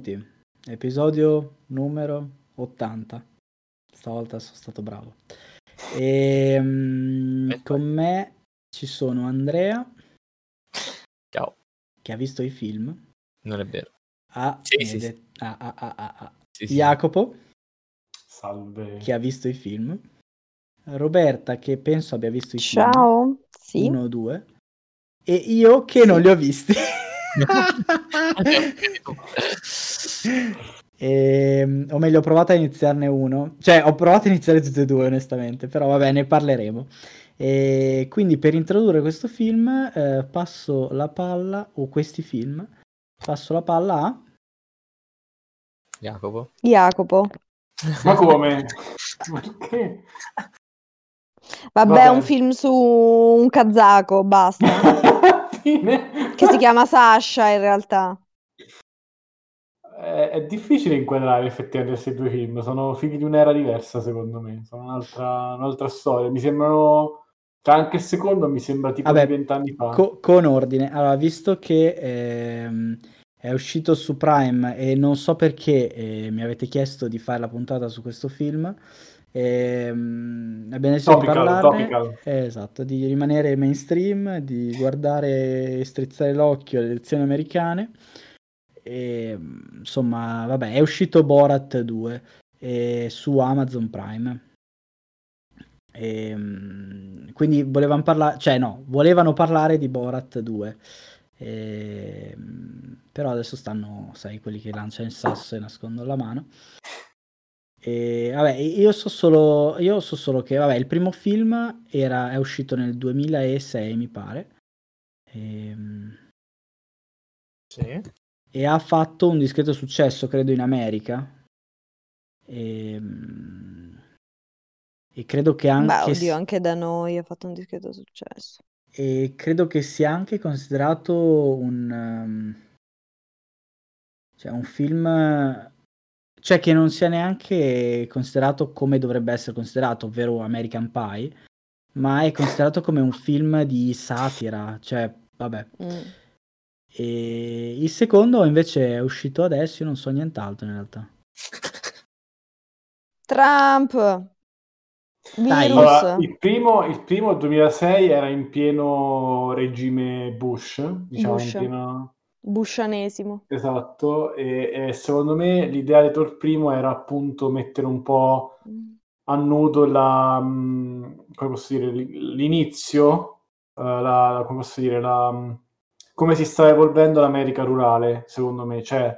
benvenuti. Episodio numero 80. Stavolta sono stato bravo. E, um, con me ci sono Andrea. Ciao. Che ha visto i film. Non è vero. Ah, sì, sì, de- ah, ah, ah, ah sì, Jacopo. Salve. Che ha visto i film. Roberta che penso abbia visto i Ciao. film. Ciao. Sì. Uno o due. E io che non li ho visti. E, ehm, o meglio, ho provato a iniziarne uno. Cioè, ho provato a iniziare tutti e due, onestamente. Però vabbè, ne parleremo. E quindi per introdurre questo film eh, passo la palla, o questi film, passo la palla a... Jacopo. Jacopo. Ma come? Perché? Vabbè, Vabbè. un film su un kazako, basta. Fine. che si chiama Sasha in realtà. È, è difficile inquadrare effettivamente questi due film, sono figli di un'era diversa secondo me, sono un'altra, un'altra storia, mi sembrano, cioè anche il secondo mi sembra tipo Vabbè, di vent'anni fa. Co- con ordine. Allora, visto che ehm, è uscito su Prime e non so perché eh, mi avete chiesto di fare la puntata su questo film, ehm, abbiamo deciso Topical, di parlarne. topical. eh, esatto, di rimanere mainstream, di guardare e strizzare l'occhio alle elezioni americane. E, insomma, vabbè, è uscito Borat 2 eh, su Amazon Prime. E, mm, quindi volevano parlare, cioè no, volevano parlare di Borat 2. E, mm, però adesso stanno, sai, quelli che lanciano il sasso e nascondono la mano. E vabbè, io so solo, io so solo che vabbè, il primo film era, è uscito nel 2006, mi pare. E, mm, Sì. e ha fatto un discreto successo, credo, in America. E, mm, e credo che Beh, anche, oddio, anche da noi ha fatto un discreto successo. e credo che sia anche considerato un, um, cioè un film, cioè che non sia neanche considerato come dovrebbe essere considerato, ovvero American Pie, ma è considerato come un film di satira, cioè, vabbè. Mm. E il secondo invece è uscito adesso, io non so nient'altro in realtà. Trump. Dai. Virus. Allora, il primo, il primo 2006 era in pieno regime Bush, diciamo Bush. in pieno... Buscianesimo. Esatto, e, e secondo me l'idea dietro il primo era appunto mettere un po' Mm. a nudo la, mh, come posso dire, l'inizio, eh, la, come posso dire, la, mh, come si sta evolvendo l'America rurale, secondo me, cioè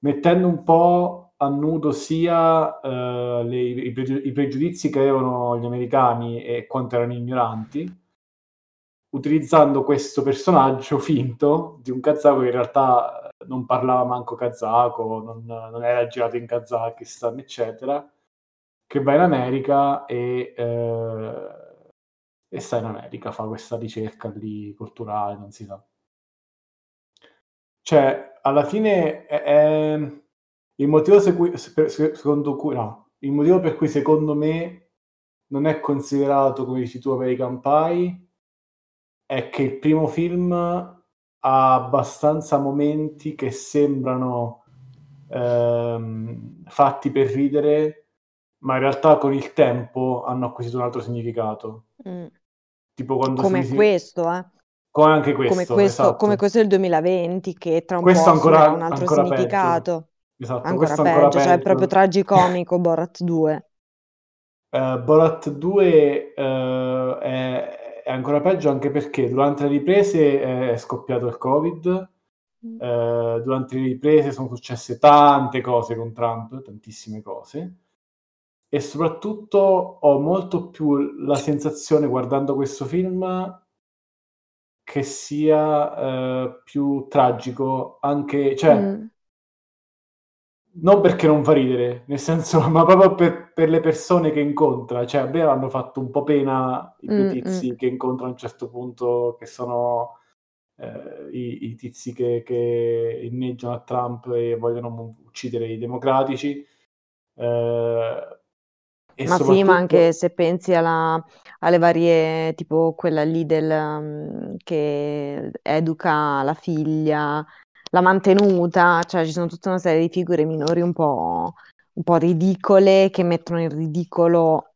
mettendo un po' a nudo sia eh, le- i, pregiu- i pregiudizi che avevano gli americani e quanto erano ignoranti, utilizzando questo personaggio finto di un kazako che in realtà non parlava manco kazako, non, non era girato in Kazakistan, eccetera, che va in America e, eh, e sta in America, fa questa ricerca lì culturale, non si sa. Cioè, alla fine è, è- il motivo se- secondo cui, no, il motivo per cui secondo me non è considerato, come dici tu, American Pie, è che il primo film ha abbastanza momenti che sembrano ehm, fatti per ridere, ma in realtà con il tempo hanno acquisito un altro significato. Mm. Tipo quando Come si- questo, eh. come anche questo, Come questo, esatto. come questo del 2020, che tra un Questo po' ancora- un altro ancora peggio. significato. Esatto, Ancora questo peggio, ancora cioè è peggio. proprio tragicomico Borat 2. Eh, Borat 2 eh, è, è ancora peggio anche perché durante le riprese è scoppiato il Covid, Mm. eh, durante le riprese sono successe tante cose con Trump, tantissime cose, e soprattutto ho molto più la sensazione guardando questo film che sia eh, più tragico, anche, cioè, Mm. Non perché non fa ridere, nel senso, ma proprio per, per le persone che incontra. Cioè, a me hanno fatto un po' pena i due Mm, tizi che incontra a un certo punto, che sono eh, i, i tizi che, che inneggiano a Trump e vogliono uccidere i democratici. Eh, e Ma sì, soprattutto- ma anche se pensi alla- alle varie, tipo quella lì del, um, che educa la figlia l'ha mantenuta, cioè ci sono tutta una serie di figure minori un po', un po' ridicole che mettono in ridicolo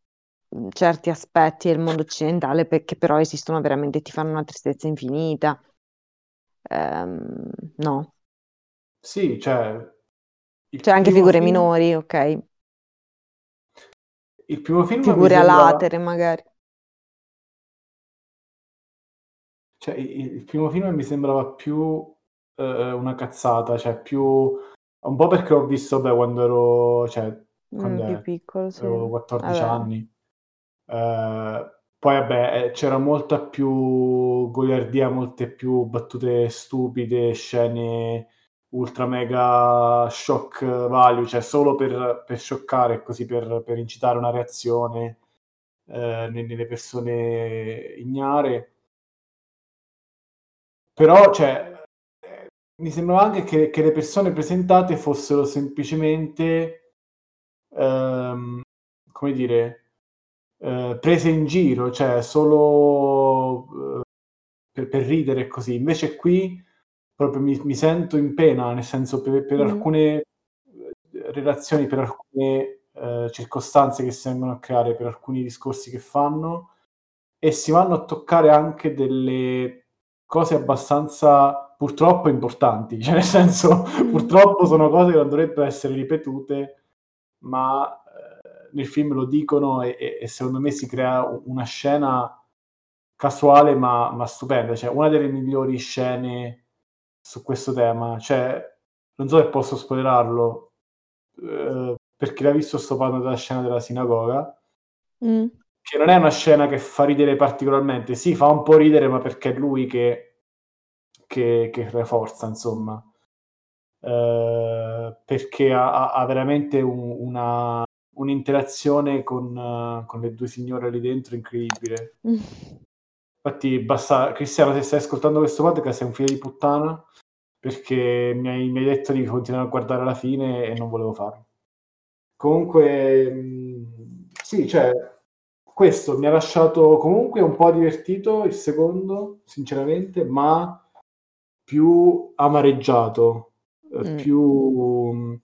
mh, certi aspetti del mondo occidentale perché però esistono veramente e ti fanno una tristezza infinita. Ehm, no, Sì, cioè... Cioè anche figure film, minori, ok, il primo film figure sembra... latere magari. Cioè, il, il primo film mi sembrava più eh, una cazzata, cioè più... Un po' perché l'ho visto, beh, quando ero... Cioè, Mm, quando più è? piccolo, sì. Avevo 14 Vabbè. anni. Eh, poi, vabbè, eh, c'era molta più goliardia, molte più battute stupide, scene ultra mega shock value, cioè solo per, per scioccare, così per, per incitare una reazione eh, nelle persone ignare. Però, cioè, mi sembrava anche che, che le persone presentate fossero semplicemente, ehm, come dire, eh, prese in giro, cioè solo eh, per, per ridere e così. Invece qui proprio mi, mi sento in pena, nel senso per, per Mm. alcune eh, relazioni, per alcune eh, circostanze che si vengono a creare, per alcuni discorsi che fanno e si vanno a toccare anche delle cose abbastanza purtroppo importanti, cioè nel senso Mm. purtroppo sono cose che non dovrebbero essere ripetute, ma eh, nel film lo dicono e, e- e secondo me si crea una scena casuale ma, ma stupenda, cioè una delle migliori scene su questo tema, cioè non so se posso spoilerarlo, eh, per chi l'ha visto sto parlando della scena della sinagoga, Mm. che non è una scena che fa ridere particolarmente, sì, fa un po' ridere, ma perché è lui che, che, che rafforza, insomma. Eh, perché ha, ha- veramente un- una, un'interazione con, con le due signore lì dentro incredibile. Mm. Infatti, basta, Cristiano, se stai ascoltando questo podcast, sei un figlio di puttana perché mi hai, mi hai detto di continuare a guardare alla fine e non volevo farlo. Comunque, mh, sì, cioè, questo mi ha lasciato comunque un po' divertito il secondo, sinceramente, ma più amareggiato, eh, Mm. più mh,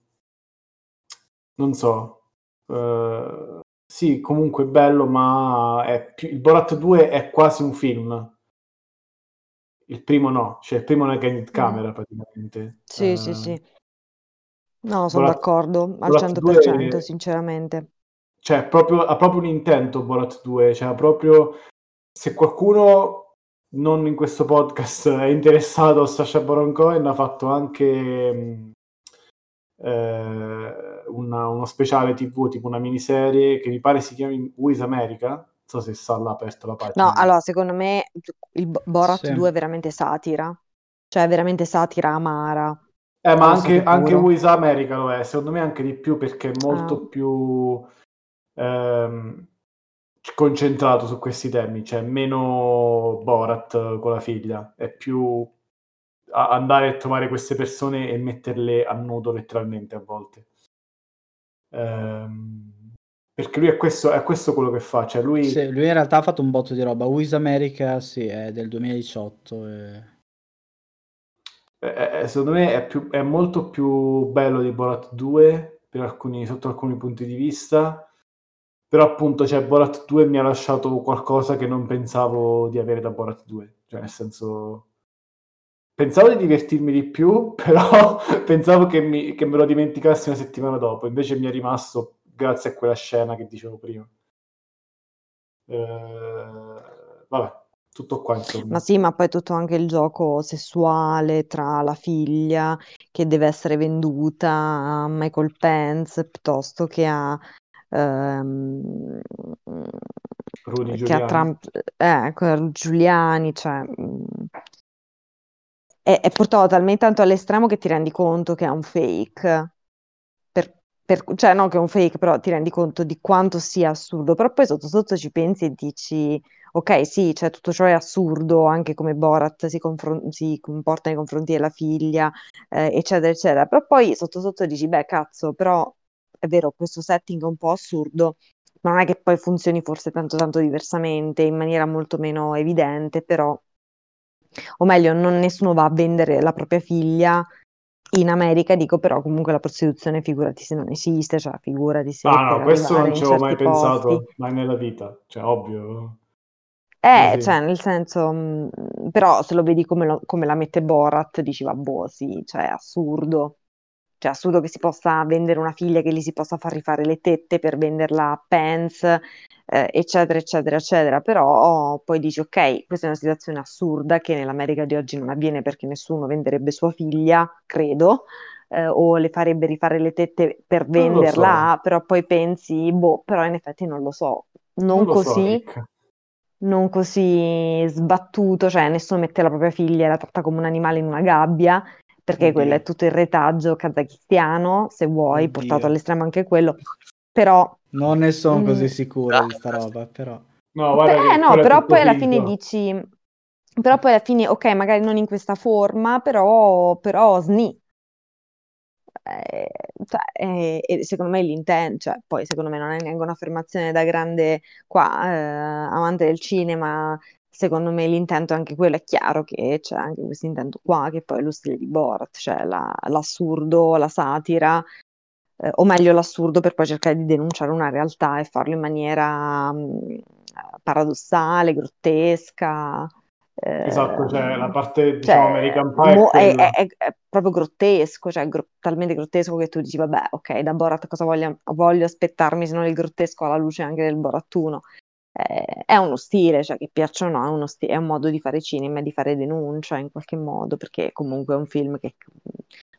non so, eh, sì, comunque bello, ma è più- il Borat 2 è quasi un film. Il primo no, cioè il primo è una candid Mm. camera praticamente. Sì, sì, Eh, sì. No, sono Borat, d'accordo al Borat 100%, 2 sinceramente. cioè, proprio, ha proprio un intento Borat 2, cioè, proprio se qualcuno non in questo podcast è interessato a Sacha Baron Cohen ha fatto anche mh, eh, una- uno speciale tv tipo una miniserie che mi pare si chiami is America non so se sta là aperta la No, pagina allora, secondo me il Bo- Borat Sì. 2 è veramente satira. Cioè, è veramente satira amara. Eh, ma anche, anche is America lo è, secondo me anche di più perché è molto Ah. più ehm, concentrato su questi temi, cioè meno Borat con la figlia, è più andare a trovare queste persone e metterle a nudo letteralmente a volte. Ehm, perché lui è questo, è questo quello che fa, cioè lui... Sì, lui in realtà ha fatto un botto di roba. Wiz America, sì, è del 2018. e- Eh, eh, secondo me è, più- è molto più bello di Borat 2 per alcuni, sotto alcuni punti di vista, però appunto cioè, Borat 2 mi ha lasciato qualcosa che non pensavo di avere da Borat 2, cioè nel senso pensavo di divertirmi di più, però pensavo che, mi- che me lo dimenticassi una settimana dopo, invece mi è rimasto grazie a quella scena che dicevo prima. Eh, vabbè, tutto qua insomma. Ma sì, ma poi tutto anche il gioco sessuale tra la figlia che deve essere venduta a Michael Pence piuttosto che a, ehm, Rudy che a Giuliani. Trump, eh, Giuliani, cioè, mm, è, è portato talmente tanto all'estremo che ti rendi conto che è un fake. Per, per- cioè, no, che è un fake, però ti rendi conto di quanto sia assurdo. Però poi sotto sotto ci pensi e dici, ok, sì, cioè tutto ciò è assurdo, anche come Borat si, confron- si comporta nei confronti della figlia, eh, eccetera, eccetera. Però poi sotto sotto dici, beh, cazzo, però è vero, questo setting è un po' assurdo, ma non è che poi funzioni forse tanto tanto diversamente, in maniera molto meno evidente, però, o meglio, non nessuno va a vendere la propria figlia in America dico però comunque la prostituzione figurati se non esiste, cioè figurati se Ah no, questo non ci avevo mai posti. pensato, mai nella vita, cioè ovvio. Eh, Sì, sì. cioè nel senso, mh, però se lo vedi come, lo- come la mette Borat, dici, vabbè, sì, cioè è assurdo. Cioè, assurdo che si possa vendere una figlia, che gli si possa far rifare le tette per venderla a Pence, eh, eccetera, eccetera, eccetera. Però poi dici, ok, questa è una situazione assurda che nell'America di oggi non avviene perché nessuno venderebbe sua figlia, credo, eh, o le farebbe rifare le tette per lo so. venderla, però poi pensi, boh, però in effetti non lo so. Non Non lo so, così Rick. non così sbattuto, cioè nessuno mette la propria figlia e la tratta come un animale in una gabbia, perché quello Oddio. è tutto il retaggio kazakhstiano, se vuoi, Oddio. portato all'estremo anche quello, però... Non ne sono Mm. così sicuro di sta roba, però. No, guarda Beh, che no, quello però poi alla fine dici... Però poi alla fine, ok, magari non in questa forma, però, però sni. Eh, cioè, eh, e secondo me l'intento, cioè, poi secondo me non è neanche un'affermazione da grande qua, eh, amante del cinema, secondo me l'intento è anche quello, è chiaro che c'è anche questo intento qua, che poi è lo stile di Borat, cioè la- l'assurdo, la satira, eh, o meglio l'assurdo per poi cercare di denunciare una realtà e farlo in maniera mh, paradossale, grottesca. Esatto, cioè eh, la parte, cioè, diciamo, American Pie è mo- è, è- è- è proprio grottesco, cioè gro- talmente grottesco che tu dici, vabbè, ok, da Borat cosa voglio, voglio aspettarmi se non il grottesco alla luce anche del Borat 1? Eh, è uno stile, cioè che piaccia o no, è uno sti- è un modo di fare cinema e di fare denuncia in qualche modo, perché comunque è un film che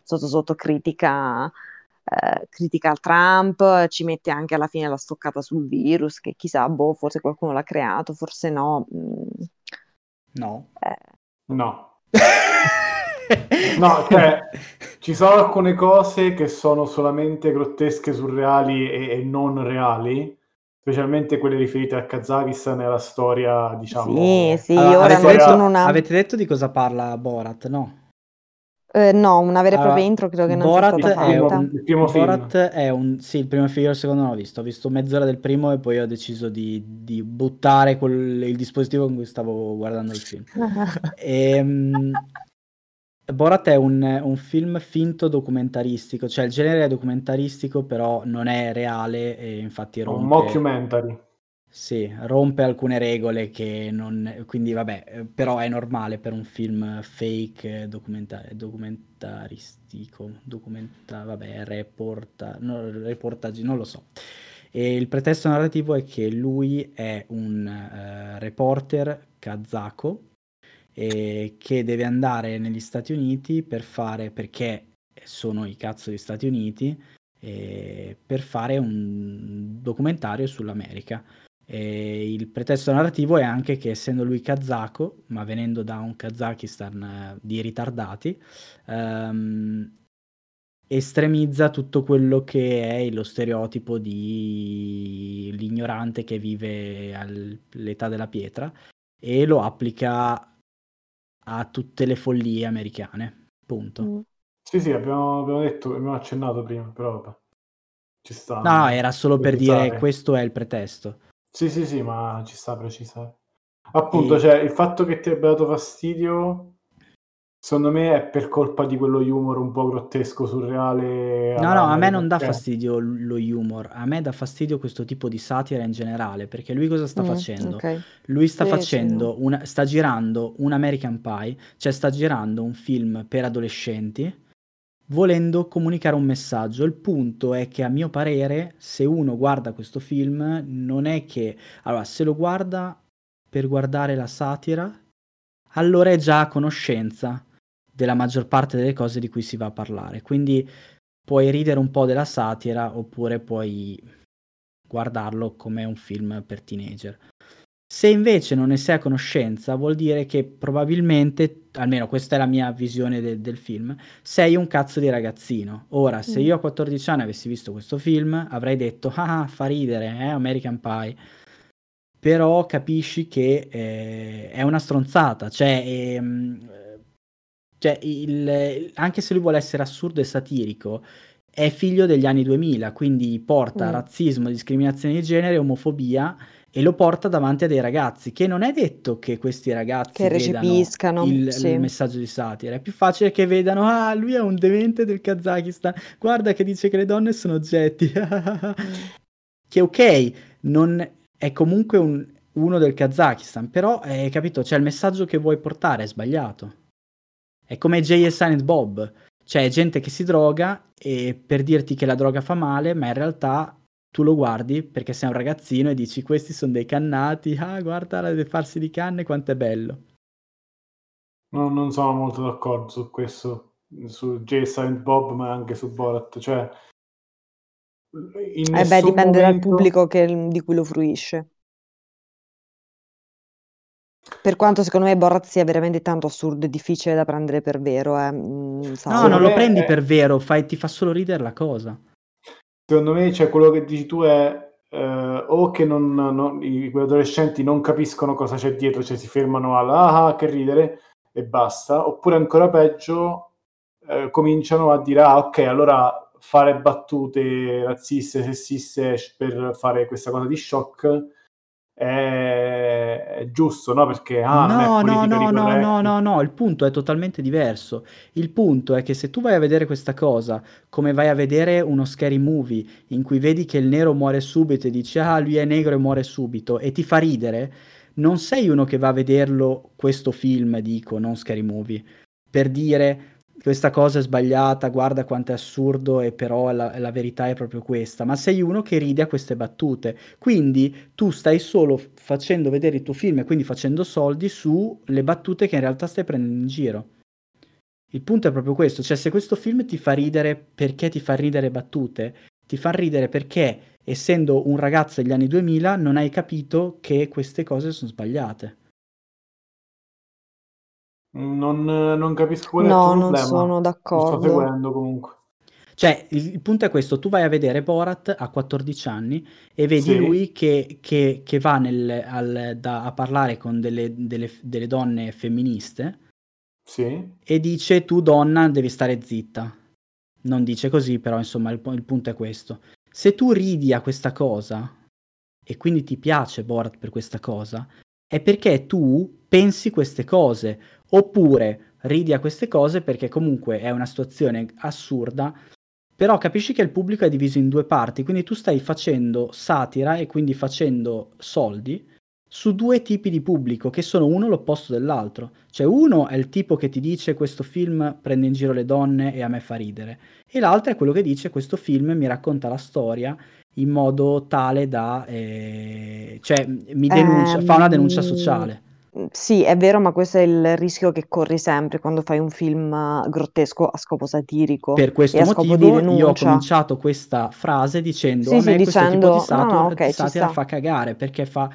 sotto sotto critica, eh, critica Trump, ci mette anche alla fine la stoccata sul virus, che chissà, boh, forse qualcuno l'ha creato, forse no. mm, No. eh, No. No, cioè, ci sono alcune cose che sono solamente grottesche, surreali e, e non reali, specialmente quelle riferite al Kazakistan e alla storia, diciamo... Sì, sì, Allora, ora avete, detto, una... avete detto di cosa parla Borat, no? eh, no, una vera e propria Allora, intro credo che non sia Borat stata è fatta. un, il primo film. Borat è un... Sì, il primo film, il secondo non l'ho visto. Ho visto mezz'ora del primo e poi ho deciso di, di buttare quel- il dispositivo con cui stavo guardando il film. Ehm, Borat è un, un film finto documentaristico, cioè il genere è documentaristico, però non è reale e infatti Un rompe, mockumentary. sì, rompe alcune regole che non... Quindi vabbè, però è normale per un film fake documenta- documentaristico, documenta, vabbè, reporta, no, reportaggi, non lo so. E il pretesto narrativo è che lui è un eh, reporter kazako eh, che deve andare negli Stati Uniti per fare, perché sono i cazzo degli Stati Uniti, eh, per fare un documentario sull'America. E il pretesto narrativo è anche che essendo lui kazako, ma venendo da un Kazakistan eh, di ritardati, ehm, estremizza tutto quello che è lo stereotipo di l'ignorante che vive all'età della pietra e lo applica a tutte le follie americane. Punto. Mm. Sì, sì, abbiamo, abbiamo detto, abbiamo accennato prima, però vabbè, ci sta. No, no, era solo per dire questo è il pretesto. Sì, sì, sì, ma ci sta a precisare. Appunto, E- cioè, il fatto che ti abbia dato fastidio, secondo me è per colpa di quello humor un po' grottesco, surreale. No, no, a me non dà Pie. fastidio lo humor, a me dà fastidio questo tipo di satira in generale, perché lui cosa sta Mm, facendo? ok. Lui sta Sì, sì, facendo una, sta girando un American Pie, cioè sta girando un film per adolescenti, volendo comunicare un messaggio. Il punto è che a mio parere, se uno guarda questo film, non è che... Allora, se lo guarda per guardare la satira, allora è già a conoscenza della maggior parte delle cose di cui si va a parlare. Quindi puoi ridere un po' della satira oppure puoi guardarlo come un film per teenager. Se invece non ne sei a conoscenza, vuol dire che probabilmente, almeno questa è la mia visione de- del film, sei un cazzo di ragazzino. Ora, se Mm. io a 14 anni avessi visto questo film, avrei detto, ah, fa ridere, eh, American Pie. Però capisci che eh, è una stronzata, cioè, ehm, cioè il- anche se lui vuole essere assurdo e satirico, è figlio degli anni 2000, quindi porta Mm. razzismo, discriminazione di genere, omofobia e lo porta davanti a dei ragazzi, che non è detto che questi ragazzi Che recepiscano, il, sì. il messaggio di satira, è più facile che vedano, ah, lui è un demente del Kazakistan, guarda che dice che le donne sono oggetti, che ok, non è comunque un- uno del Kazakistan, però hai capito, c'è il messaggio che vuoi portare, è sbagliato. È come Jay e Silent Bob, cioè gente che si droga e per dirti che la droga fa male, ma in realtà tu lo guardi perché sei un ragazzino e dici questi sono dei cannati, ah guarda la farsi di canne quanto è bello. No, non sono molto d'accordo su questo, su Jay Silent Bob, ma anche su Borat. Cioè, in Eh beh, dipende dal momento- pubblico che- di cui lo fruisce. Per quanto secondo me Borat sia veramente tanto assurdo e difficile da prendere per vero, eh. mm, No, non lo prendi è- per vero, fai- ti fa solo ridere la cosa. Secondo me, cioè, quello che dici tu è eh, o che non, non- i, quegli adolescenti non capiscono cosa c'è dietro, cioè si fermano alla ah, ah, che ridere e basta, oppure ancora peggio eh, cominciano a dire ah ok, allora fare battute razziste, sessiste per fare questa cosa di shock è, giusto, no? Perché ah, No, no, no, no, corretti. no, no, no, il punto è totalmente diverso. Il punto è che se tu vai a vedere questa cosa, come vai a vedere uno scary movie in cui vedi che il nero muore subito e dici ah, lui è negro e muore subito e ti fa ridere, non sei uno che va a vederlo questo film, dico, non scary movie, per dire questa cosa è sbagliata, guarda quanto è assurdo e però la, la verità è proprio questa, ma sei uno che ride a queste battute. Quindi tu stai solo facendo vedere il tuo film e quindi facendo soldi sulle battute che in realtà stai prendendo in giro. Il punto è proprio questo, cioè se questo film ti fa ridere perché ti fa ridere battute, ti fa ridere perché essendo un ragazzo degli anni 2000 non hai capito che queste cose sono sbagliate. Non, non capisco qual è il No, non problema. sono Non sto d'accordo. seguendo comunque. Cioè, il, il punto è questo, tu vai a vedere Borat a 14 anni e vedi Sì. lui che, che- che va nel- al- da- a parlare con delle, delle- delle donne femministe Sì. e dice tu donna devi stare zitta. Non dice così, però insomma il, il punto è questo. Se tu ridi a questa cosa e quindi ti piace Borat per questa cosa, è perché tu pensi queste cose, oppure ridi a queste cose perché comunque è una situazione assurda, però capisci che il pubblico è diviso in due parti, quindi tu stai facendo satira e quindi facendo soldi su due tipi di pubblico che sono uno l'opposto dell'altro. Cioè uno è il tipo che ti dice questo film prende in giro le donne e a me fa ridere, e l'altro è quello che dice questo film mi racconta la storia in modo tale da... eh, cioè mi denuncia, fa una denuncia Ehm, sociale. Sì, è vero, ma questo è il rischio che corri sempre quando fai un film eh, grottesco a scopo satirico Per questo a scopo di motivo io ho cominciato questa frase dicendo Sì, a sì, me questo tipo dicendo, di no, satira, no, ok, di ci satira sta. fa cagare perché fa...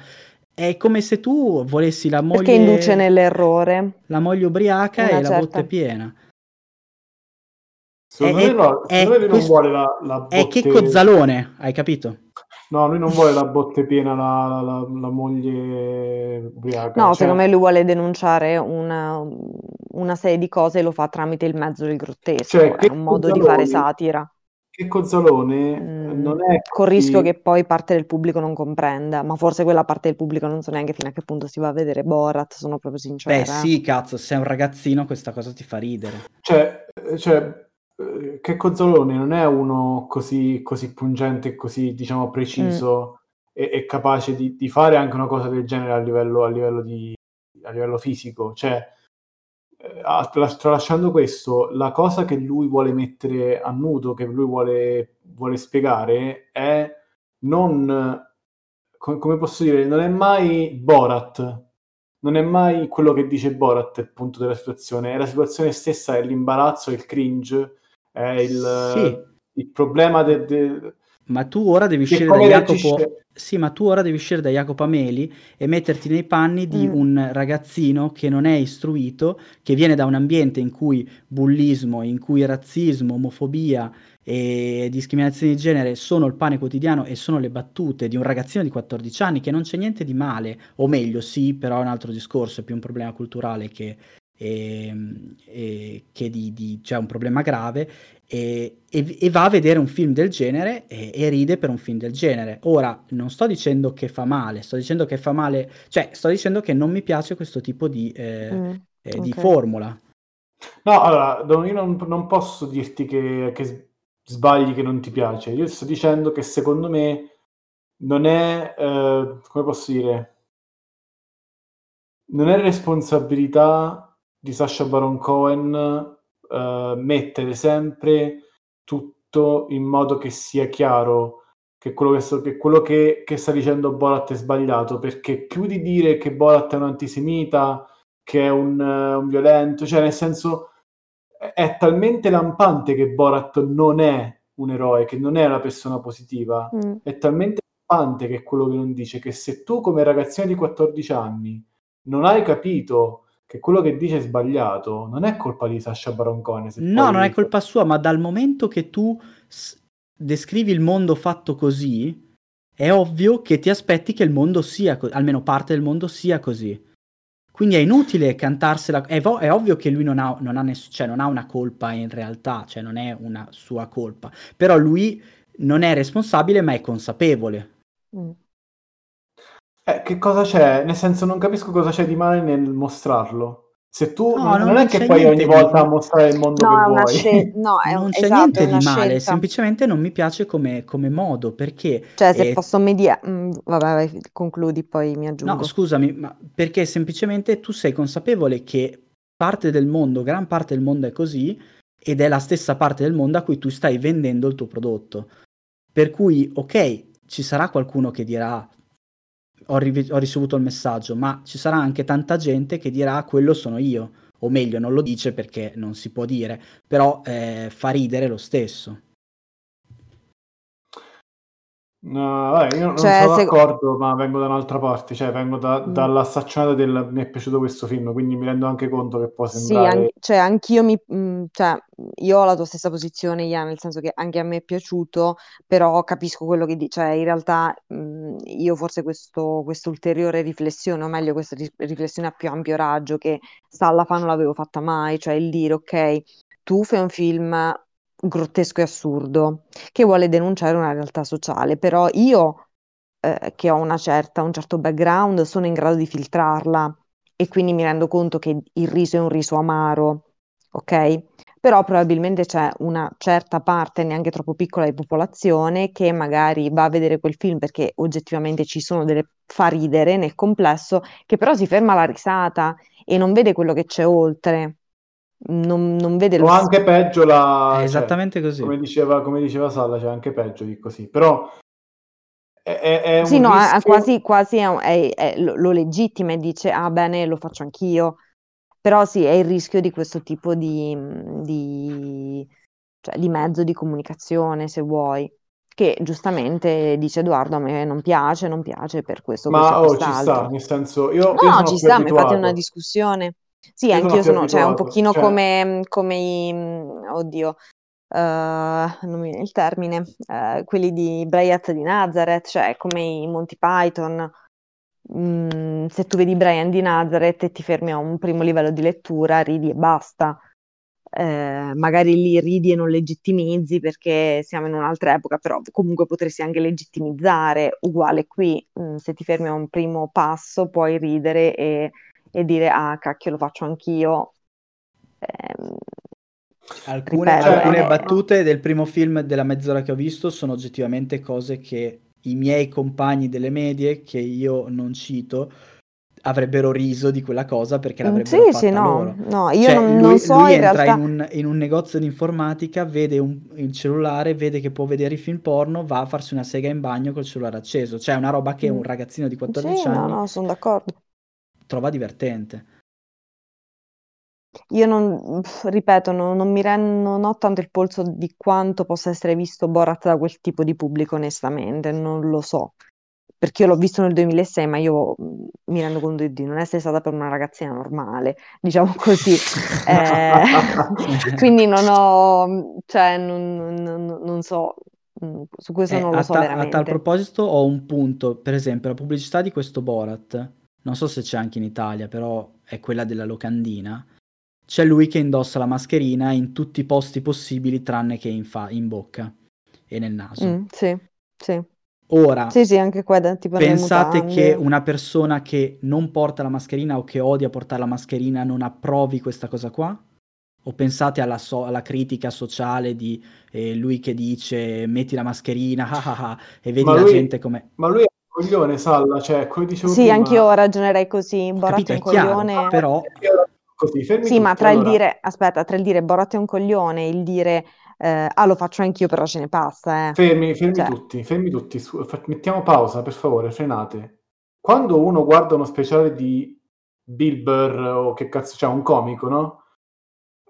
È come se tu volessi la Perché induce moglie, nell'errore la moglie ubriaca una e la certa... botte piena. Secondo È, me, è- no, è secondo me lui non questo- vuole la, la è che botte... cozzalone, hai capito? No, lui non vuole la botte piena, la, la- la- la moglie ubriaca. No, Cioè, secondo me lui vuole denunciare una, una serie di cose e lo fa tramite il mezzo del grottesco, cioè, è un modo di fare satira. che cozzalone Mm, non è col rischio così... che poi parte del pubblico non comprenda, ma forse quella parte del pubblico non so neanche fino a che punto si va a vedere Borat, sono proprio Beh sincera. eh. sì, cazzo, se sei un ragazzino questa cosa ti fa ridere. Cioè, eh, cioè, eh, che Cozzolone non è uno così, così pungente e così, diciamo, Mm. preciso e, e capace di, di fare anche una cosa del genere a livello, a livello, di, a livello fisico. Cioè, eh, tralasciando questo, la cosa che lui vuole mettere a nudo, che lui vuole, vuole spiegare, è non, co- come posso dire, non è mai Borat, non è mai quello che dice Borat il punto della situazione, è la situazione stessa, è l'imbarazzo, è il cringe, è il, Sì, il problema de- de- ma tu ora devi uscire da Jacopo... reagisce... Sì, ma tu ora devi uscire da Jacopo Ameli e metterti nei panni di Mm. un ragazzino che non è istruito, che viene da un ambiente in cui bullismo, in cui razzismo, omofobia e discriminazione di genere sono il pane quotidiano e sono le battute di un ragazzino di 14 anni che non c'è niente di male, o meglio, sì, però è un altro discorso, è più un problema culturale che, ehm, e- che di, di- cioè un problema grave e, e- e va a vedere un film del genere e, e ride per un film del genere. Ora, non sto dicendo che fa male, sto dicendo che fa male, cioè sto dicendo che non mi piace questo tipo di, eh, Mm, eh, di ok. formula. No, allora, io non, non posso dirti che, che sbagli, che non ti piace. Io sto dicendo che secondo me non è, eh, come posso dire, non è responsabilità di Sacha Baron Cohen eh, mettere sempre tutto in modo che sia chiaro che quello che, sto- che quello che- che sta dicendo Borat è sbagliato, perché più di dire che Borat è un antisemita, che è un, eh, un violento, cioè nel senso è, è talmente lampante che Borat non è un eroe, che non è una persona positiva, Mm. è talmente lampante che è quello che non dice, che se tu come ragazzina di 14 anni non hai capito che quello che dice è sbagliato, non è colpa di Sasha Baron Cohen. se No, poi- non è colpa sua, ma dal momento che tu s- descrivi il mondo fatto così, è ovvio che ti aspetti che il mondo sia così, almeno parte del mondo sia così. Quindi è inutile cantarsela, è, vo- è ovvio che lui non ha, non ha ness- cioè non ha una colpa in realtà, cioè non è una sua colpa, però lui non è responsabile ma è consapevole. Mm. Eh, che cosa c'è? Nel senso, non capisco cosa c'è di male nel mostrarlo. Se tu No, non, non- non non è che puoi ogni di- volta mostrare il mondo No, è che una vuoi. scelta, no, è non un- c'è esatto, niente è di male, scelta. semplicemente non mi piace come, come modo, perché... Cioè, se eh, posso mediare, vabbè, vai, concludi, poi mi No, aggiungo. scusami, ma perché semplicemente tu sei consapevole che parte del mondo, gran parte del mondo è così ed è la stessa parte del mondo a cui tu stai vendendo il tuo prodotto. Per cui, ok, ci sarà qualcuno che dirà ho, rive- ho ricevuto il messaggio, ma ci sarà anche tanta gente che dirà quello sono io, o meglio, non lo dice perché non si può dire, però eh, fa ridere lo stesso. No, vabbè, io non Cioè, sono se- d'accordo, ma vengo da un'altra parte, cioè vengo da- Mm. dalla staccionata del mi è piaciuto questo film, quindi mi rendo anche conto che può Sì, sembrare... an- cioè, anch'io mi, mh, cioè, io ho la tua stessa posizione, Ian, nel senso che anche a me è piaciuto, però capisco quello che dici, cioè, in realtà mh, io forse questo, questa ulteriore riflessione, o meglio, questa ri- riflessione a più ampio raggio che Salla fa non l'avevo fatta mai, cioè il dire, ok, tu fai un film grottesco e assurdo che vuole denunciare una realtà sociale, però io eh, che ho una certa, un certo background, sono in grado di filtrarla e quindi mi rendo conto che il riso è un riso amaro, ok? Però probabilmente c'è una certa parte, neanche troppo piccola, di popolazione che magari va a vedere quel film perché oggettivamente ci sono delle fa ridere nel complesso, che però si ferma alla risata e non vede quello che c'è oltre, non, non vede O lo anche peggio la... È cioè, esattamente così. come diceva, come diceva Salla, c'è anche peggio di così, però è, è- è Sì, no, è- rischio... quasi, quasi è- è- è- lo, lo legittima e dice, ah bene, lo faccio anch'io. Però sì, è il rischio di questo tipo di, di, cioè, di mezzo di comunicazione, se vuoi, che giustamente dice Edoardo, a me non piace, non piace per questo, questo Ma oh, ci sta, nel senso, io, io No, sono ci sta, ma infatti è una abituato. discussione. Sì, Io anch'io sono, cioè, un pochino cioè- come, come i, oddio, eh, non mi viene il termine, eh, quelli di Briat di Nazareth, cioè come i Monty Python. Mm, se tu vedi Brian di Nazareth e ti fermi a un primo livello di lettura, ridi e basta. Eh, magari lì ridi e non legittimizzi perché siamo in un'altra epoca, però comunque potresti anche legittimizzare. Uguale qui, mm, se ti fermi a un primo passo, puoi ridere e, e dire: Ah, cacchio, lo faccio anch'io. Ehm, Alcune, ripeto, alcune eh, battute del primo film della mezz'ora che ho visto sono oggettivamente cose che i miei compagni delle medie, che io non cito, avrebbero riso di quella cosa perché mm, l'avrebbero sì, fatta sì, no, loro. no, io Cioè, non, lui, non so lui in entra realtà. in un, in un negozio di informatica, vede un- il cellulare, vede che può vedere i film porno, va a farsi una sega in bagno col cellulare acceso. Cioè, è una roba che Mm. un ragazzino di 14 Sì, no, anni no, sono d'accordo. Trova divertente. Io non, ripeto, non, non mi ren- non ho tanto il polso di quanto possa essere visto Borat da quel tipo di pubblico, onestamente, non lo so. Perché io l'ho visto nel 2006, ma io mi rendo conto di non essere stata per una ragazzina normale, diciamo così. Eh, quindi non ho, cioè, non, non- non- so, su questo Eh, non lo so ta- a tal veramente. proposito ho un punto, per esempio la pubblicità di questo Borat, non so se c'è anche in Italia, però è quella della locandina, c'è lui che indossa la mascherina in tutti i posti possibili tranne che in, fa- in bocca e nel naso. Mm, sì, sì. Ora, Sì, sì, anche qua da- tipo pensate che una persona che non porta la mascherina o che odia portare la mascherina non approvi questa cosa qua? O pensate alla, so- alla critica sociale di eh, lui che dice metti la mascherina ah, ah, ah", e vedi Ma la lui- gente come... Ma lui coglione, Salla, cioè, come dicevo Sì, prima... anch'io ragionerei così. Borat è un chiaro, coglione. però Così, fermi Sì, ma tutti, tra il allora. dire, aspetta, tra il dire Borat è un coglione e il dire eh, ah, lo faccio anch'io, però ce ne passa, eh. Fermi, fermi Cioè. tutti, fermi tutti. su- fa- mettiamo pausa, per favore, frenate. Quando uno guarda uno speciale di Bill Burr o che cazzo c'è, un comico, no?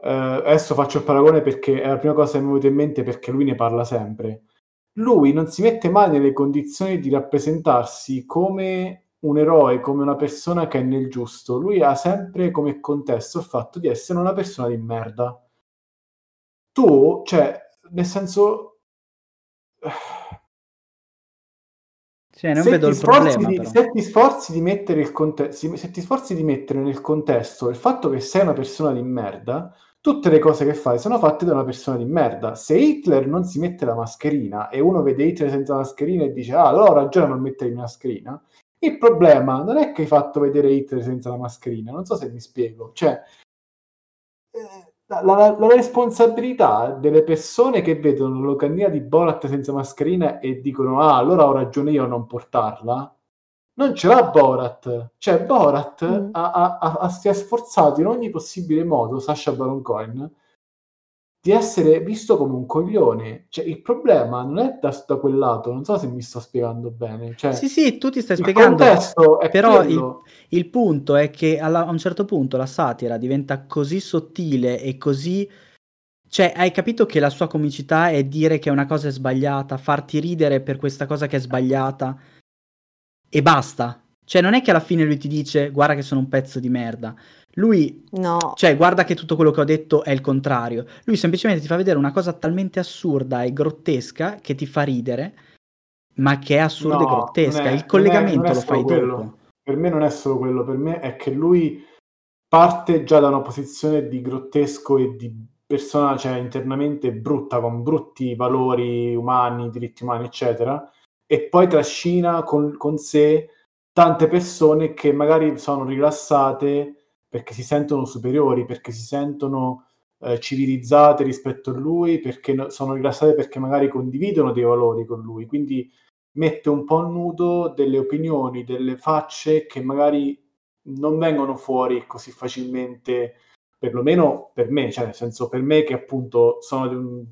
Eh, adesso faccio il paragone perché è la prima cosa che mi è venuta in mente perché lui ne parla sempre. Lui non si mette mai nelle condizioni di rappresentarsi come un eroe, come una persona che è nel giusto. Lui ha sempre come contesto il fatto di essere una persona di merda. Tu, cioè, nel senso... Cioè, non se vedo ti problema, di, se ti sforzi di mettere il contesto, se ti sforzi di mettere nel contesto il fatto che sei una persona di merda, tutte le cose che fai sono fatte da una persona di merda. Se Hitler non si mette la mascherina e uno vede Hitler senza mascherina e dice ah, allora ho ragione a non mettermi la mascherina, il problema non è che hai fatto vedere Hitler senza la mascherina, non so se mi spiego. Cioè, eh, la, la- la responsabilità delle persone che vedono la locandina di Borat senza mascherina e dicono ah, allora ho ragione io a non portarla, non ce l'ha Borat. Cioè, Borat Mm. ha, ha- ha- si è sforzato in ogni possibile modo, Sasha Baron Cohen, di essere visto come un coglione. Cioè, il problema non è da, da quel lato, non so se mi sto spiegando bene. Cioè, Sì, sì, tu ti stai spiegando, però il, il punto è che alla- a un certo punto la satira diventa così sottile e così... Cioè, hai capito che la sua comicità è dire che una cosa è sbagliata, farti ridere per questa cosa che è sbagliata e basta. Cioè, non è che alla fine lui ti dice guarda che sono un pezzo di merda. Lui, No, cioè, guarda che tutto quello che ho detto è il contrario. Lui semplicemente ti fa vedere una cosa talmente assurda e grottesca che ti fa ridere, ma che è assurda e No, grottesca. non è- il non è- collegamento non è lo fai quello. dopo. Per me non è solo quello, per me è che lui parte già da una posizione di grottesco e di persona, cioè internamente brutta, con brutti valori umani, diritti umani, eccetera, e poi trascina con, con sé tante persone che magari sono rilassate perché si sentono superiori, perché si sentono eh, civilizzate rispetto a lui, perché no- sono rilassate perché magari condividono dei valori con lui. Quindi mette un po' a nudo delle opinioni, delle facce che magari non vengono fuori così facilmente, perlomeno per me, cioè nel senso per me che appunto sono di un,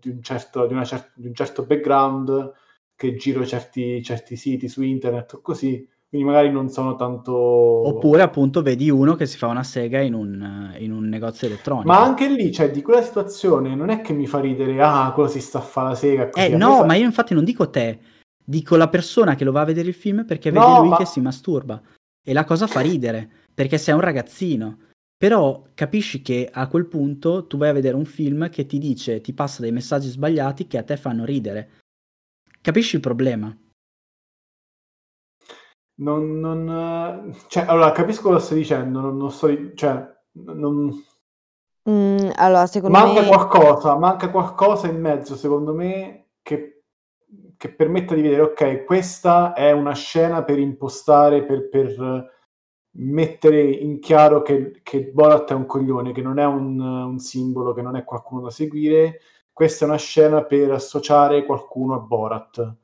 di un certo, di una di un certo background, che giro certi, certi siti su internet o così, quindi magari non sono tanto... Oppure, appunto, vedi uno che si fa una sega in un, in un negozio elettronico. Ma anche lì, cioè, di quella situazione non è che mi fa ridere, ah, quello si sta a fare la sega. Così. Eh, no, fa- ma io infatti non dico te, dico la persona che lo va a vedere il film perché No, vede lui ma- che si masturba. E la cosa fa ridere, perché sei un ragazzino. Però capisci che a quel punto tu vai a vedere un film che ti dice, ti passa dei messaggi sbagliati che a te fanno ridere. Capisci il problema? Non, non, cioè, allora, capisco cosa stai dicendo, non, non sto, di- cioè, non, Mm, allora secondo manca me qualcosa, manca qualcosa in mezzo, secondo me, che, che permetta di vedere, ok, questa è una scena per impostare, per, per mettere in chiaro che, che Borat è un coglione, che non è un, un simbolo, che non è qualcuno da seguire, questa è una scena per associare qualcuno a Borat.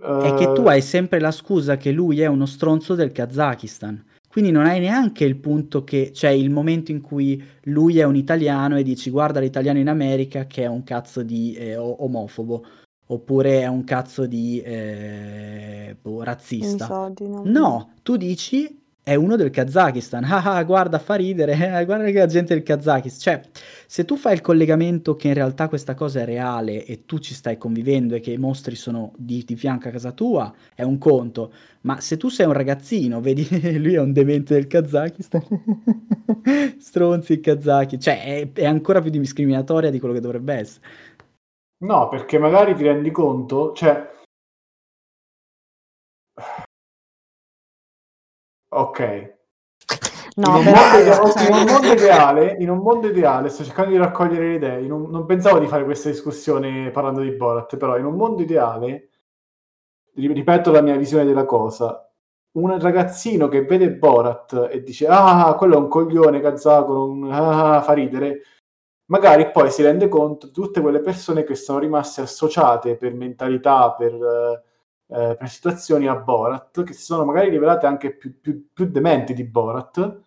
È che Eh, tu hai sempre la scusa che lui è uno stronzo del Kazakistan. Quindi non hai neanche il punto che c'è il momento in cui lui è un italiano e dici guarda l'italiano in America che è un cazzo di eh, omofobo oppure è un cazzo di eh, boh, razzista. misogino. No, tu dici è uno del Kazakistan. Ah, ah, guarda, fa ridere. eh, guarda che la gente del Kazakistan. Cioè, se tu fai il collegamento che in realtà questa cosa è reale e tu ci stai convivendo e che i mostri sono di, di fianco a casa tua, è un conto. Ma se tu sei un ragazzino, vedi, lui è un demente del Kazakistan. Stronzi il Kazaki. Cioè, è, è ancora più discriminatoria di quello che dovrebbe essere. No, perché magari ti rendi conto, cioè... Ok, No, in, un però, mondo ideale, in un mondo ideale, in un mondo ideale, sto cercando di raccogliere le idee. in un- non pensavo di fare questa discussione parlando di Borat, però in un mondo ideale, ri- ripeto la mia visione della cosa, un ragazzino che vede Borat e dice ah, quello è un coglione kazako, non- ah, fa ridere, magari poi si rende conto di tutte quelle persone che sono rimaste associate per mentalità, per, eh, per situazioni a Borat, che si sono magari rivelate anche più, più- più dementi di Borat,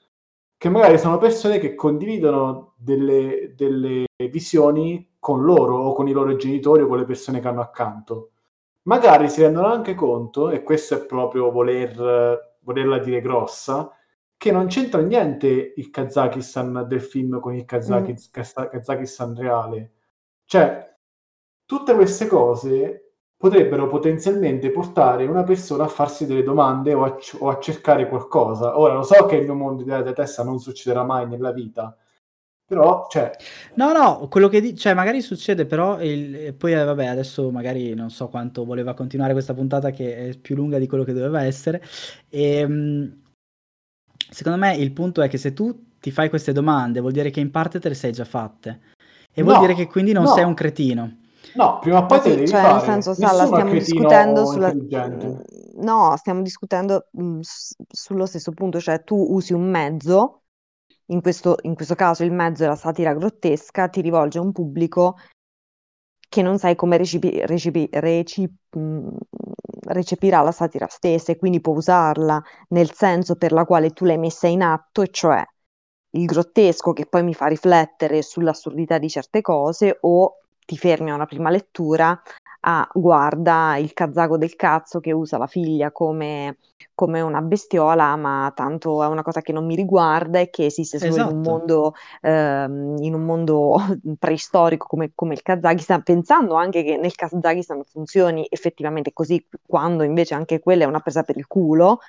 che magari sono persone che condividono delle, delle visioni con loro o con i loro genitori o con le persone che hanno accanto. Magari si rendono anche conto, e questo è proprio voler, volerla dire grossa, che non c'entra niente il Kazakistan del film con il Kazaki- Kaz- Kazakistan reale. Cioè, tutte queste cose potrebbero potenzialmente portare una persona a farsi delle domande o a, o a cercare qualcosa. Ora, lo so che il mio mondo ideale della testa non succederà mai nella vita, però, cioè, No, no, quello che dice, cioè magari succede però, il- e poi eh, vabbè, adesso magari non so quanto voleva continuare questa puntata che è più lunga di quello che doveva essere. Ehm, secondo me il punto è che se tu ti fai queste domande vuol dire che in parte te le sei già fatte e vuol No, dire che quindi non no. sei un cretino. No, prima o poi Sì, devi cioè, fare. nel senso, Salla, stiamo discutendo sulla... No, stiamo discutendo mh, s- sullo stesso punto, cioè tu usi un mezzo, in questo, in questo caso il mezzo è la satira grottesca, ti rivolge a un pubblico che non sai come recipi- recipi- reci- mh, recepirà la satira stessa e quindi può usarla nel senso per la quale tu l'hai messa in atto, e cioè il grottesco che poi mi fa riflettere sull'assurdità di certe cose o ti fermi a una prima lettura a guarda il kazako del cazzo che usa la figlia come, come una bestiola, ma tanto è una cosa che non mi riguarda e che esiste solo in un Esatto. mondo, ehm, in un mondo preistorico come, come il Kazakistan, pensando anche che nel Kazakistan funzioni effettivamente così, quando invece anche quella è una presa per il culo,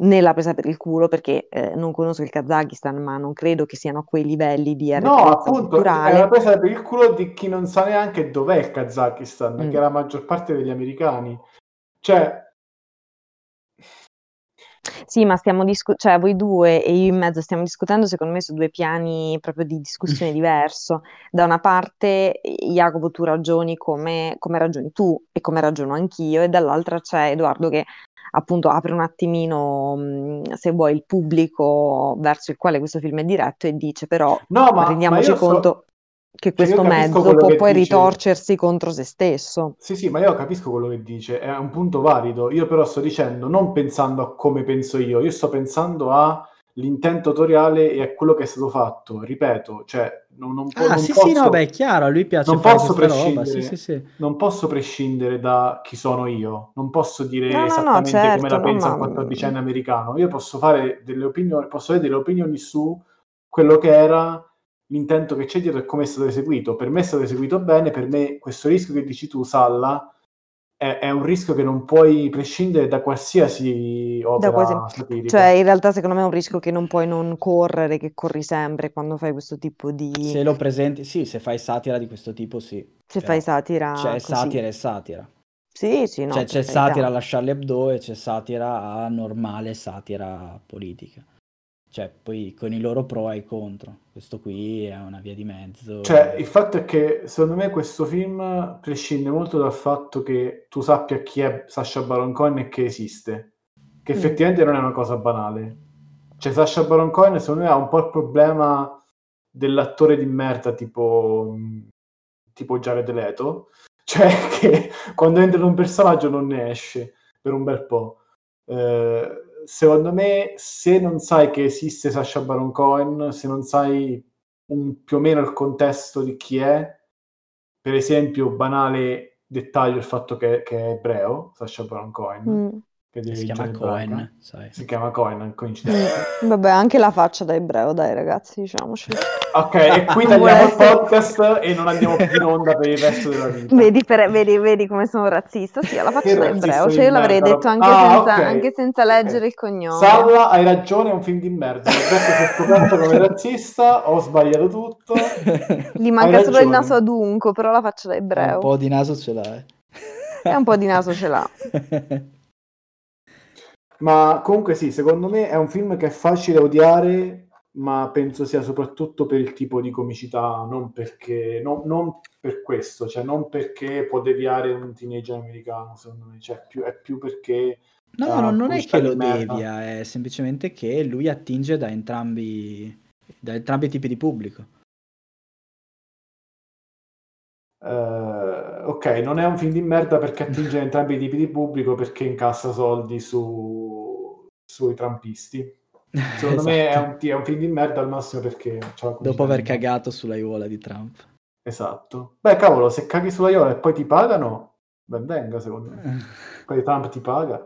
nella presa per il culo, perché eh, non conosco il Kazakistan, ma non credo che siano a quei livelli di No, arretratezza appunto, è culturale. una presa per il culo di chi non sa neanche dov'è il Kazakistan, Mm. che è la maggior parte degli americani. Cioè, Sì, ma stiamo discutendo, cioè voi due e io in mezzo stiamo discutendo secondo me su due piani proprio di discussione diverso. Da una parte, Jacopo, tu ragioni come, come ragioni tu e come ragiono anch'io, e dall'altra c'è Edoardo che appunto apre un attimino, mh, se vuoi, il pubblico verso il quale questo film è diretto e dice però no, ma, ma rendiamoci so- conto che cioè, io questo mezzo può che poi dice. ritorcersi contro se stesso. Sì, sì, ma io capisco quello che dice, è un punto valido. Io però sto dicendo, non pensando a come penso io, io sto pensando all'intento autoriale e a quello che è stato fatto. Ripeto, cioè, non, non po- Ah, non sì, posso, sì, no, beh, è chiaro, a lui piace non fare posso prescindere, sì, sì, sì. non posso prescindere da chi sono io, non posso dire No, no, no, esattamente come certo, la no, pensa un quattordicenne americano. Io posso fare delle opinioni, posso avere delle opinioni su quello che era l'intento che c'è dietro e come è stato eseguito. Per me è stato eseguito bene, per me questo rischio che dici tu, Salla, è, è un rischio che non puoi prescindere da qualsiasi opera quasi- satirica. Cioè, in realtà, secondo me è un rischio che non puoi non correre, che corri sempre quando fai questo tipo di. Se lo presenti, sì, se fai satira di questo tipo, sì. Se però fai satira. C'è così. satira e satira. Sì, sì, no. cioè c'è satira alla Charlie Hebdo e c'è satira a normale satira politica. Cioè, poi con i loro pro e i contro. Questo qui è una via di mezzo. Cioè, il fatto è che secondo me questo film prescinde molto dal fatto che tu sappia chi è Sasha Baron Cohen e che esiste, che Mm. effettivamente non è una cosa banale. Cioè, Sasha Baron Cohen secondo me ha un po' il problema dell'attore di merda tipo, tipo Jared Leto, cioè che quando entra in un personaggio non ne esce per un bel po'. Eh, secondo me, se non sai che esiste Sasha Baron Cohen, se non sai un- più o meno il contesto di chi è, per esempio, banale dettaglio il fatto che, che è ebreo, Sasha Baron Cohen, Mm. che si chiama Cohen. Si chiama Cohen, coincidenza. Vabbè, anche la faccia da ebreo, dai ragazzi, diciamoci. Ok, e qui tagliamo il podcast e non andiamo più in onda per il resto della vita. Vedi, per- vedi, vedi come sono razzista? Sì, alla faccia Che da ebreo, cioè io l'avrei merda. detto anche, Ah, senza, ok. anche senza leggere Ok. il cognome. Salla, hai ragione, è un film di merda. Adesso ho scoperto come razzista, ho sbagliato tutto. Gli manca Hai solo il naso adunco, però la faccia da Un ebreo. po' di naso ce l'ha. eh. E un po' di naso ce l'ha. Ma comunque sì, secondo me è un film che è facile odiare, ma penso sia soprattutto per il tipo di comicità, non perché non, non per questo, cioè non perché può deviare un teenager americano, secondo me, cioè più, è più perché No, ha no, non è che lo merda. devia, è semplicemente che lui attinge da entrambi, da entrambi i tipi di pubblico. Eh, ok, non è un film di merda perché attinge a entrambi i tipi di pubblico perché incassa soldi su, sui trampisti. Secondo me è Esatto. un, è un film di merda al massimo perché Dopo aver cagato sulla aiuola di Trump. Esatto. Beh, cavolo, se caghi sulla iola e poi ti pagano, ben venga, secondo me. Poi Trump ti paga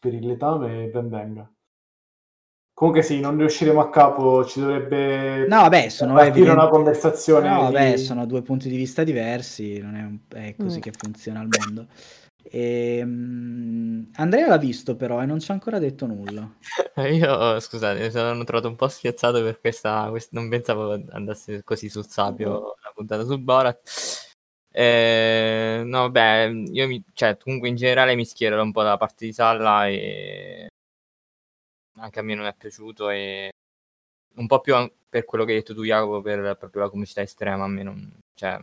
per il letame, ben venga. Comunque sì, non ne usciremo a capo, ci dovrebbe No, vabbè, sono evidenti- una conversazione No, vabbè, di- sono due punti di vista diversi, non è, un- è così Mm. che funziona il mondo. Ehm, Andrea l'ha visto però e non ci ha ancora detto nulla. Io, scusate, mi sono trovato un po' spiazzato per questa, quest- non pensavo andasse così sul sapio la puntata su Borat. Eh, no, beh, io mi, cioè, comunque in generale mi schiero un po' dalla parte di Salla e anche a me non è piaciuto e un po' più an- per quello che hai detto tu Jacopo, per proprio la comicità estrema, a me non, cioè,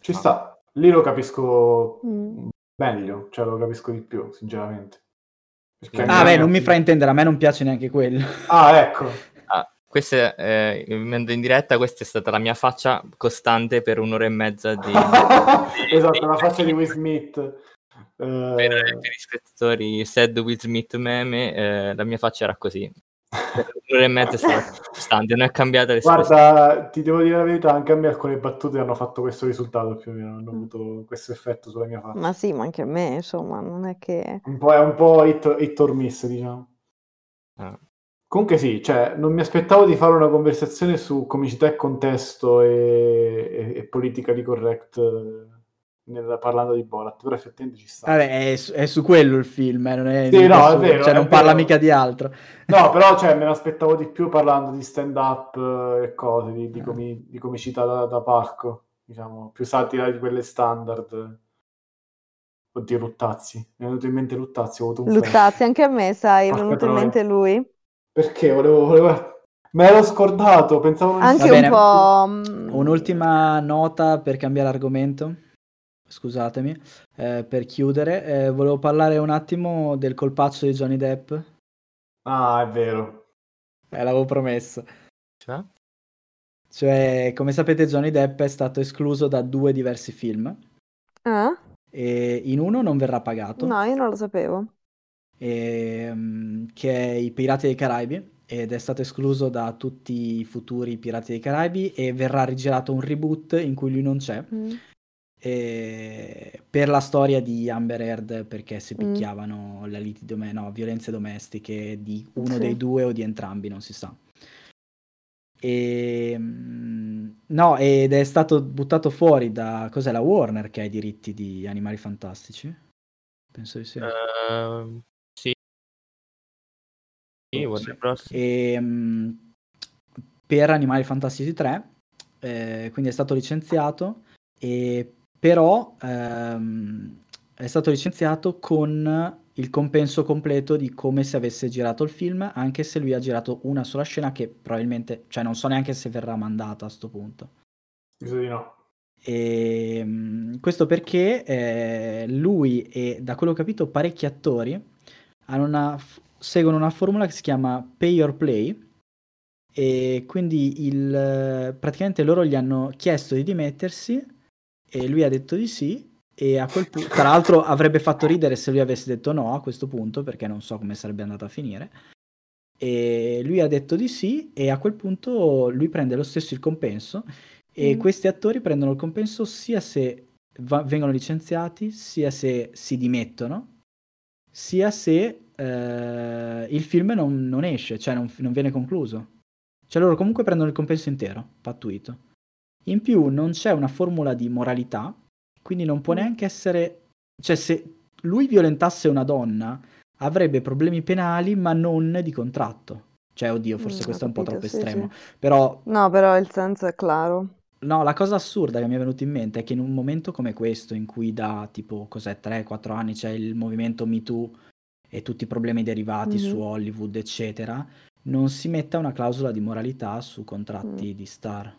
Ci sta. Lì lo capisco Mm. meglio, cioè lo capisco di più, sinceramente. Perché Ah, beh, non mi fraintendere, a me non piace neanche quello. Ah, ecco. Ah, questa è, eh, in diretta, questa è stata la mia faccia costante per un'ora e mezza di... esatto, la faccia di Will Smith. Eh, per, per i spettatori Sad Will Smith meme, eh, la mia faccia era così. Un'ora e mezza costante, non è cambiata l'espressione. Guarda, ti devo dire la verità, anche a me alcune battute hanno fatto questo risultato più o meno, hanno avuto questo effetto sulla mia faccia. Ma sì, ma anche a me, insomma, non è che... Un po', è un po' hit, hit or miss, diciamo. Ah. Comunque sì, cioè, non mi aspettavo di fare una conversazione su comicità e contesto e, e- e politica di correct eh, nel- parlando di Borat, però effettivamente ci sta. Vabbè, è su, è su quello il film, eh, non è, Sì, no, è su- vero, cioè è non parla vero. mica di altro. No, però cioè, me ne aspettavo di più parlando di stand-up eh, e cose, di, di Eh. comi- di comicità da, da parco, diciamo, più satira di quelle standard. Oddio, Luttazzi. Mi è venuto in mente Luttazzi, ho avuto un flash. Luttazzi, anche a me, sai, è Porca venuto in mente lui. Perché volevo... volevo... Me l'ero scordato, pensavo... Anche un po'... Un'ultima nota per cambiare argomento, scusatemi, eh, per chiudere, eh, volevo parlare un attimo del colpaccio di Johnny Depp, eh, Ah, è vero. l'avevo promesso. Cioè? Cioè, come sapete, Johnny Depp è stato escluso da due diversi film Ah? e in uno non verrà pagato, No, io non lo sapevo. ehm, che è I Pirati dei Caraibi ed è stato escluso da tutti i futuri Pirati dei Caraibi e verrà rigirato un reboot in cui lui non c'è Mm. Eh, per la storia di Amber Heard perché si Mm. picchiavano la liti dome- no, violenze domestiche di uno Sì. dei due o di entrambi, non si sa. E, mm, no, ed è stato buttato fuori da cos'è la Warner che ha i diritti di Animali Fantastici? Penso di sì. Ehm, sì. Sì, Sì. Warner Bros. E, mm, per Animali Fantastici 3, eh, quindi è stato licenziato, e, però ehm, è stato licenziato con il compenso completo di come se avesse girato il film, anche se lui ha girato una sola scena che probabilmente, cioè non so neanche se verrà mandata a sto punto. Sa di no. E, mm, questo perché eh, lui e da quello che ho capito parecchi attori hanno una seguono una formula che si chiama pay or play e quindi il, praticamente loro gli hanno chiesto di dimettersi e lui ha detto di sì e a quel punto, tra l'altro avrebbe fatto ridere se lui avesse detto no a questo punto perché non so come sarebbe andata a finire e lui ha detto di sì e a quel punto lui prende lo stesso il compenso e Mm. questi attori prendono il compenso sia se va- vengono licenziati, sia se si dimettono, sia se eh, il film non, non esce, cioè non, non viene concluso. Cioè loro comunque prendono il compenso intero, pattuito. In più non c'è una formula di moralità, quindi non può Mm. neanche essere... Cioè se lui violentasse una donna avrebbe problemi penali ma non di contratto. Cioè oddio, forse Mm, questo è un po' troppo sì, estremo. sì. Però No, però il senso è claro. No, la cosa assurda che mi è venuta in mente è che in un momento come questo, in cui da tipo, cos'è, 3-4 anni c'è il movimento Me Too, e tutti i problemi derivati Mhm. su Hollywood, eccetera, non si metta una clausola di moralità su Mm. contratti di star.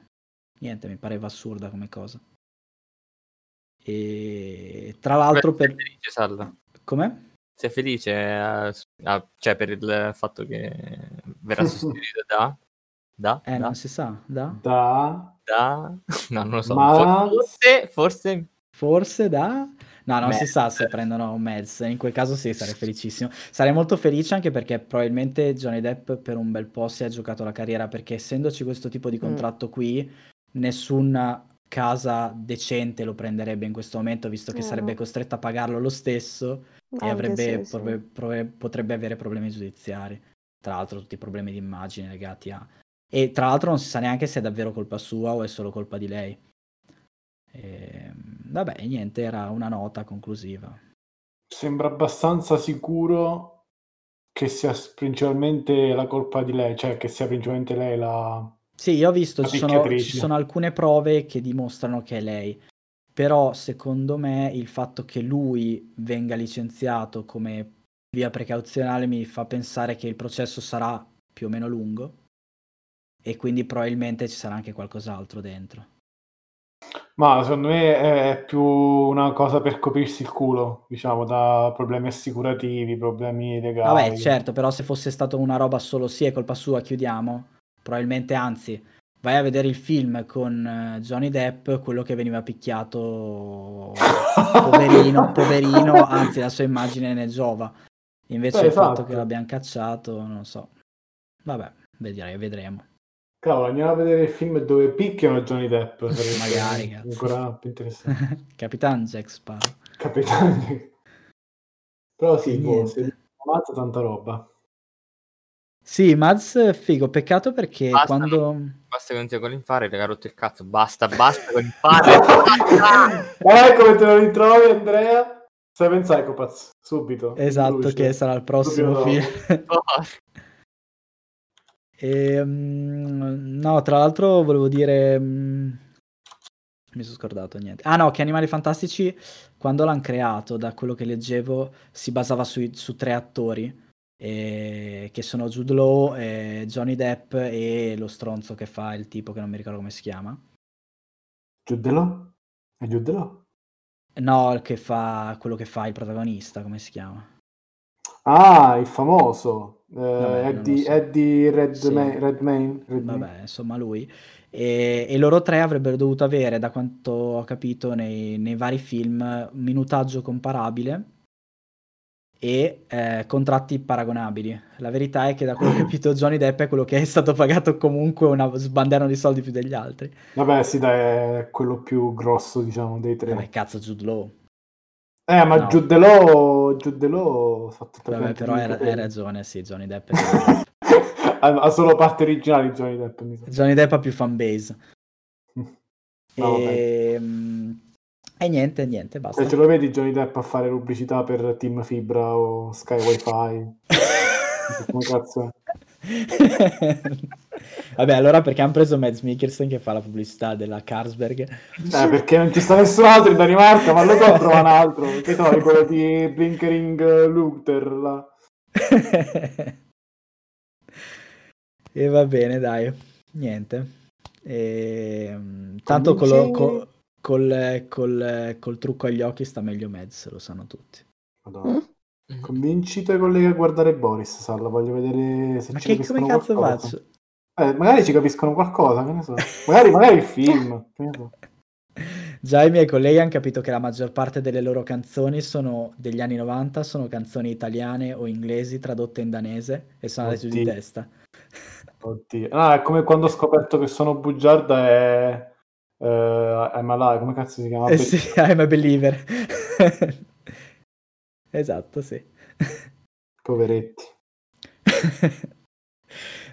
Niente, mi pareva assurda come cosa. E tra l'altro Beh, sei per... felice, Salla? Come? Sei felice eh, ah, cioè per il fatto che verrà sostituito da da Eh, da, non si sa, da? Da... da no non lo so Ma- forse forse Forse da... No, non si Mads. sa se prendono Mads, in quel caso sì, sarei felicissimo. Sarei molto felice anche perché probabilmente Johnny Depp per un bel po' si è giocato la carriera, perché essendoci questo tipo di Mm. contratto qui, nessuna casa decente lo prenderebbe in questo momento, visto che Eh, sarebbe no. costretta a pagarlo lo stesso e Anche avrebbe, se sì. prove- prove- potrebbe avere problemi giudiziari. Tra l'altro tutti i problemi di immagine legati a... E tra l'altro non si sa neanche se è davvero colpa sua o è solo colpa di lei. E, vabbè, niente, era una nota conclusiva. Sembra abbastanza sicuro che sia principalmente la colpa di lei, cioè che sia principalmente lei la... Sì, io ho visto, ci sono, ci sono alcune prove che dimostrano che è lei, però secondo me il fatto che lui venga licenziato come via precauzionale mi fa pensare che il processo sarà più o meno lungo e quindi probabilmente ci sarà anche qualcos'altro dentro. Ma secondo me è più una cosa per coprirsi il culo, diciamo, da problemi assicurativi, problemi legali. Vabbè, certo, però se fosse stata una roba solo sì, è colpa sua, chiudiamo. Probabilmente, anzi, vai a vedere il film con eh, Johnny Depp, quello che veniva picchiato, poverino, poverino, anzi la sua immagine ne giova. Invece Beh, il fatto esatto. che l'abbiamo cacciato, non so. Vabbè, vedrei, vedremo. Cavolo, andiamo a vedere il film dove picchiano Johnny Depp. Magari, cazzo. Ancora più interessante. Capitan Jack Sparrow. Capitano. Però sì, boh, se ammazza tanta roba. Sì, Mads figo, peccato perché Basta, quando... basta che non sia con l'infare che ha rotto il cazzo basta basta con l'infare! Ma ecco come te lo ritrovi, Andrea? Seven Psychopaths, subito. Esatto, che sarà il prossimo Subito film. dopo. E, mm, no, tra l'altro volevo dire... mm, mi sono scordato niente. Ah no, che Animali Fantastici, quando l'hanno creato, da quello che leggevo, si basava sui- su tre attori, eh, che sono Jude Law, eh, Johnny Depp e lo stronzo che fa il tipo che non mi ricordo come si chiama. Jude Law? È Jude Law? No, il che fa quello che fa il protagonista, come si chiama? Ah, il famoso. Eh, Vabbè, Eddie, so. Eddie Sì. Redmayne. Redmayne, Redmayne. Vabbè, insomma lui. E, e loro tre avrebbero dovuto avere, da quanto ho capito nei, nei vari film, un minutaggio comparabile e eh, contratti paragonabili. La verità è che da quello che ho capito Johnny Depp è quello che è stato pagato comunque una sbanderno di soldi più degli altri. Vabbè, sì, dai, è quello più grosso, diciamo, dei tre. Vabbè, cazzo, Jude Law. Eh, ma No. Jude Law, Jude Law ha fatto Vabbè, però hai, ragione, sì, Johnny Depp. ha, solo parte originali Johnny Depp. Johnny Depp ha più fanbase. No, vabbè. E, mm, e niente, niente, basta. Se ce lo vedi Johnny Depp a fare pubblicità per Team Fibra o Sky Wi-Fi? Come cazzo è? Vabbè, allora perché hanno preso Mads Mikkelsen che fa la pubblicità della Carlsberg? Eh, perché non ci sta nessun altro in Danimarca, ma lo so, trova un altro. Che trovi quello di Blinkering Luther là. e va bene, dai, niente. E, mm, tanto con lo- Convincimi. Co- col, col- col trucco agli occhi sta meglio Mads, lo sanno tutti. Madonna. Mm? Convinci i tuoi colleghi a guardare Boris, Salla, voglio vedere se Ma ci che capiscono come cazzo qualcosa. faccio? Eh, magari ci capiscono qualcosa, che ne so. Magari, magari il film, che ne so. Già i miei colleghi hanno capito che la maggior parte delle loro canzoni sono degli anni 90, sono canzoni italiane o inglesi tradotte in danese e sono andati giù di testa. Oddio. Ah, è come quando ho scoperto che sono bugiarda e... Eh, è malà, come cazzo si chiama? Eh sì, I'm a believer. esatto, sì. Poveretti.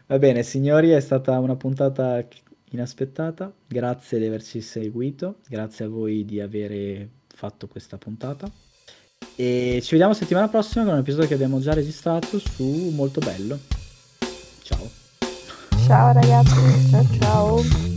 Va bene, signori, è stata una puntata inaspettata. Grazie di averci seguito, grazie a voi di avere fatto questa puntata. E ci vediamo settimana prossima con un episodio che abbiamo già registrato su Molto Bello. Ciao. Ciao ragazzi, ciao ciao.